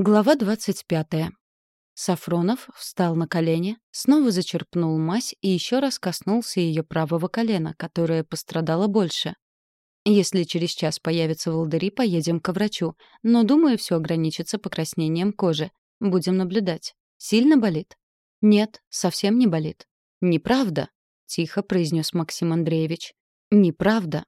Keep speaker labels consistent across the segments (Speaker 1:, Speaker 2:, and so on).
Speaker 1: Глава 25. Сафронов встал на колени, снова зачерпнул мазь и еще раз коснулся ее правого колена, которое пострадало больше. Если через час появятся волдыри, поедем к врачу, но, думаю, все ограничится покраснением кожи. Будем наблюдать. Сильно болит? Нет, совсем не болит. Неправда, тихо произнес Максим Андреевич. Неправда.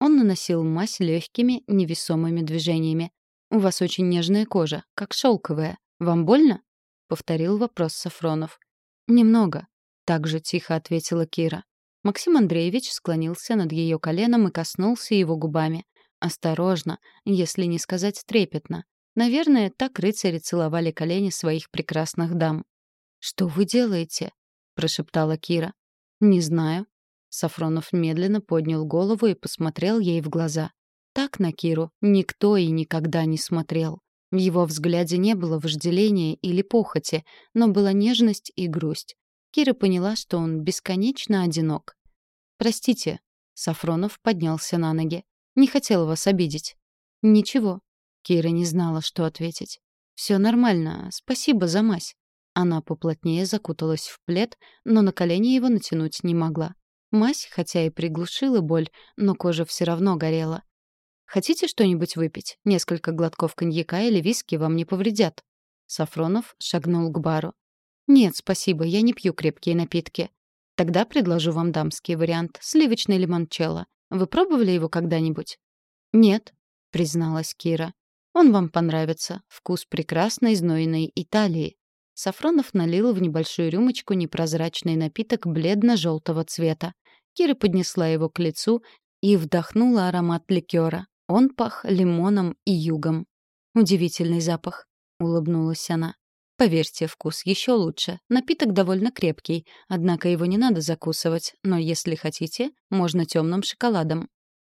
Speaker 1: Он наносил мазь легкими, невесомыми движениями. «У вас очень нежная кожа, как шелковая. Вам больно?» — повторил вопрос Сафронов. «Немного», — так же тихо ответила Кира. Максим Андреевич склонился над ее коленом и коснулся его губами. Осторожно, если не сказать трепетно. Наверное, так рыцари целовали колени своих прекрасных дам. «Что вы делаете?» — прошептала Кира. «Не знаю». Сафронов медленно поднял голову и посмотрел ей в глаза. Так на Киру никто и никогда не смотрел. В его взгляде не было вожделения или похоти, но была нежность и грусть. Кира поняла, что он бесконечно одинок. «Простите», — Сафронов поднялся на ноги. «Не хотел вас обидеть». «Ничего». Кира не знала, что ответить. «Все нормально. Спасибо за мазь». Она поплотнее закуталась в плед, но на колени его натянуть не могла. Мазь, хотя и приглушила боль, но кожа все равно горела. Хотите что-нибудь выпить? Несколько глотков коньяка или виски вам не повредят». Сафронов шагнул к бару. «Нет, спасибо, я не пью крепкие напитки. Тогда предложу вам дамский вариант — сливочный лимончелло. Вы пробовали его когда-нибудь?» «Нет», — призналась Кира. «Он вам понравится. Вкус прекрасной знойной Италии». Сафронов налил в небольшую рюмочку непрозрачный напиток бледно-желтого цвета. Кира поднесла его к лицу и вдохнула аромат ликера. Он пах лимоном и югом. «Удивительный запах», — улыбнулась она. «Поверьте, вкус еще лучше. Напиток довольно крепкий, однако его не надо закусывать, но если хотите, можно темным шоколадом».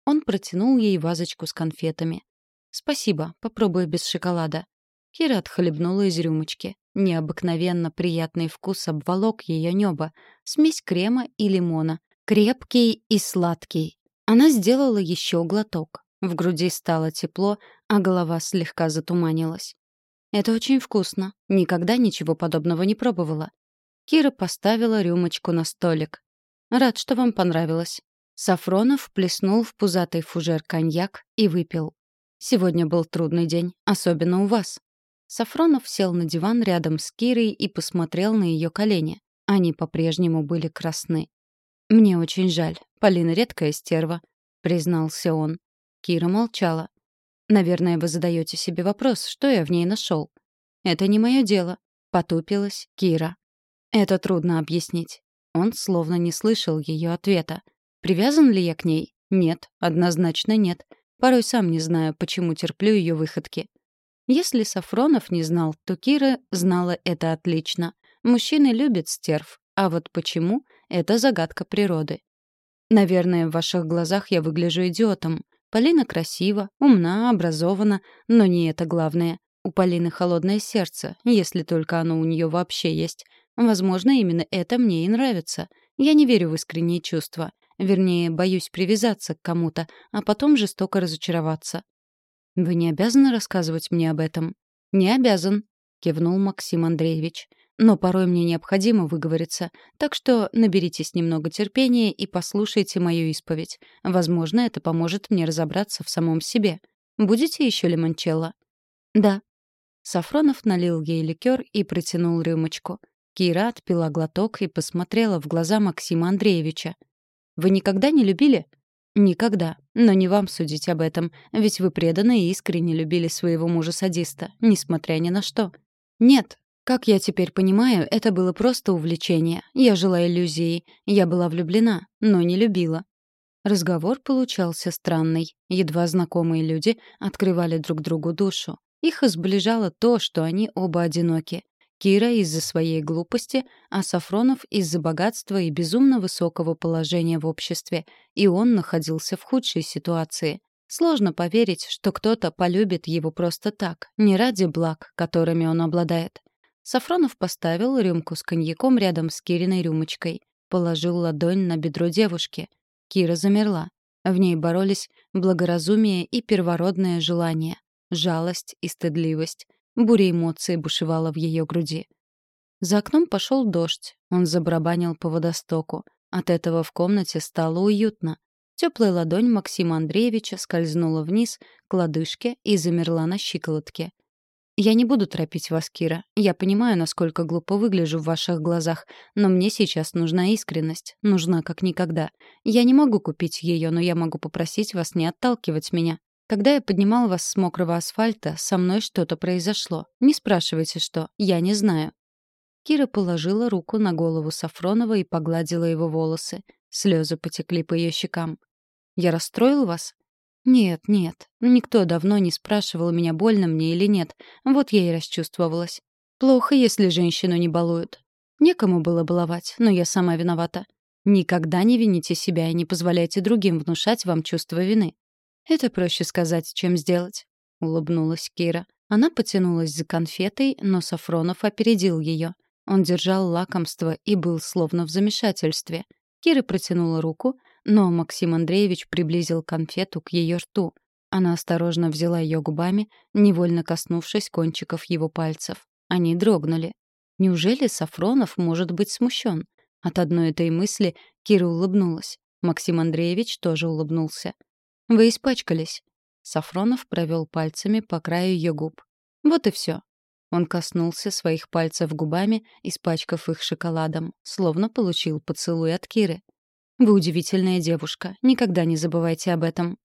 Speaker 1: Он протянул ей вазочку с конфетами. «Спасибо, попробую без шоколада». Кира отхлебнула из рюмочки. Необыкновенно приятный вкус обволок ее небо. Смесь крема и лимона. Крепкий и сладкий. Она сделала еще глоток. В груди стало тепло, а голова слегка затуманилась. «Это очень вкусно. Никогда ничего подобного не пробовала». Кира поставила рюмочку на столик. «Рад, что вам понравилось». Сафронов плеснул в пузатый фужер коньяк и выпил. «Сегодня был трудный день, особенно у вас». Сафронов сел на диван рядом с Кирой и посмотрел на ее колени. Они по-прежнему были красны. «Мне очень жаль. Полина редкая стерва», — признался он. Кира молчала. «Наверное, вы задаете себе вопрос, что я в ней нашел. «Это не мое дело», — потупилась Кира. «Это трудно объяснить». Он словно не слышал ее ответа. «Привязан ли я к ней? Нет, однозначно нет. Порой сам не знаю, почему терплю ее выходки». Если Сафронов не знал, то Кира знала это отлично. Мужчины любят стерв, а вот почему — это загадка природы. Наверное, в ваших глазах я выгляжу идиотом, Полина красива, умна, образована, но не это главное. У Полины холодное сердце, если только оно у нее вообще есть. Возможно, именно это мне и нравится. Я не верю в искренние чувства. Вернее, боюсь привязаться к кому-то, а потом жестоко разочароваться. «Вы не обязаны рассказывать мне об этом?» «Не обязан», — кивнул Максим Андреевич. Но порой мне необходимо выговориться, так что наберитесь немного терпения и послушайте мою исповедь. Возможно, это поможет мне разобраться в самом себе. Будете еще лимончелло? Да. Сафронов налил ей ликер и протянул рюмочку. Кира отпила глоток и посмотрела в глаза Максима Андреевича. «Вы никогда не любили?» «Никогда. Но не вам судить об этом, ведь вы преданно и искренне любили своего мужа-садиста, несмотря ни на что». «Нет, как я теперь понимаю, это было просто увлечение. Я жила иллюзией. Я была влюблена, но не любила. Разговор получался странный. Едва знакомые люди открывали друг другу душу. Их сближало то, что они оба одиноки. Кира из-за своей глупости, а Сафронов из-за богатства и безумно высокого положения в обществе. И он находился в худшей ситуации. Сложно поверить, что кто-то полюбит его просто так, не ради благ, которыми он обладает. Сафронов поставил рюмку с коньяком рядом с Кириной рюмочкой. Положил ладонь на бедро девушки. Кира замерла. В ней боролись благоразумие и первородное желание, жалость и стыдливость. Буря эмоций бушевала в ее груди. За окном пошел дождь. Он забарабанил по водостоку. От этого в комнате стало уютно. Теплая ладонь Максима Андреевича скользнула вниз к лодыжке и замерла на щиколотке. «Я не буду торопить вас, Кира. Я понимаю, насколько глупо выгляжу в ваших глазах, но мне сейчас нужна искренность. Нужна как никогда. Я не могу купить ее, но я могу попросить вас не отталкивать меня. Когда я поднимал вас с мокрого асфальта, со мной что-то произошло. Не спрашивайте, что. Я не знаю. Кира положила руку на голову Сафронова и погладила его волосы. Слезы потекли по ее щекам. «Я расстроил вас?» «Нет, нет. Никто давно не спрашивал меня, больно мне или нет. Вот я и расчувствовалась. Плохо, если женщину не балуют. Некому было баловать, но я сама виновата. Никогда не вините себя и не позволяйте другим внушать вам чувство вины. Это проще сказать, чем сделать», — улыбнулась Кира. Она потянулась за конфетой, но Сафронов опередил ее. Он держал лакомство и был словно в замешательстве. Кира протянула руку, но Максим Андреевич приблизил конфету к ее рту. Она осторожно взяла ее губами, невольно коснувшись кончиков его пальцев. Они дрогнули. Неужели Сафронов может быть смущен? От одной этой мысли Кира улыбнулась. Максим Андреевич тоже улыбнулся. «Вы испачкались». Сафронов провел пальцами по краю ее губ. «Вот и все. Он коснулся своих пальцев губами, испачкав их шоколадом, словно получил поцелуй от Киры. «Вы удивительная девушка. Никогда не забывайте об этом».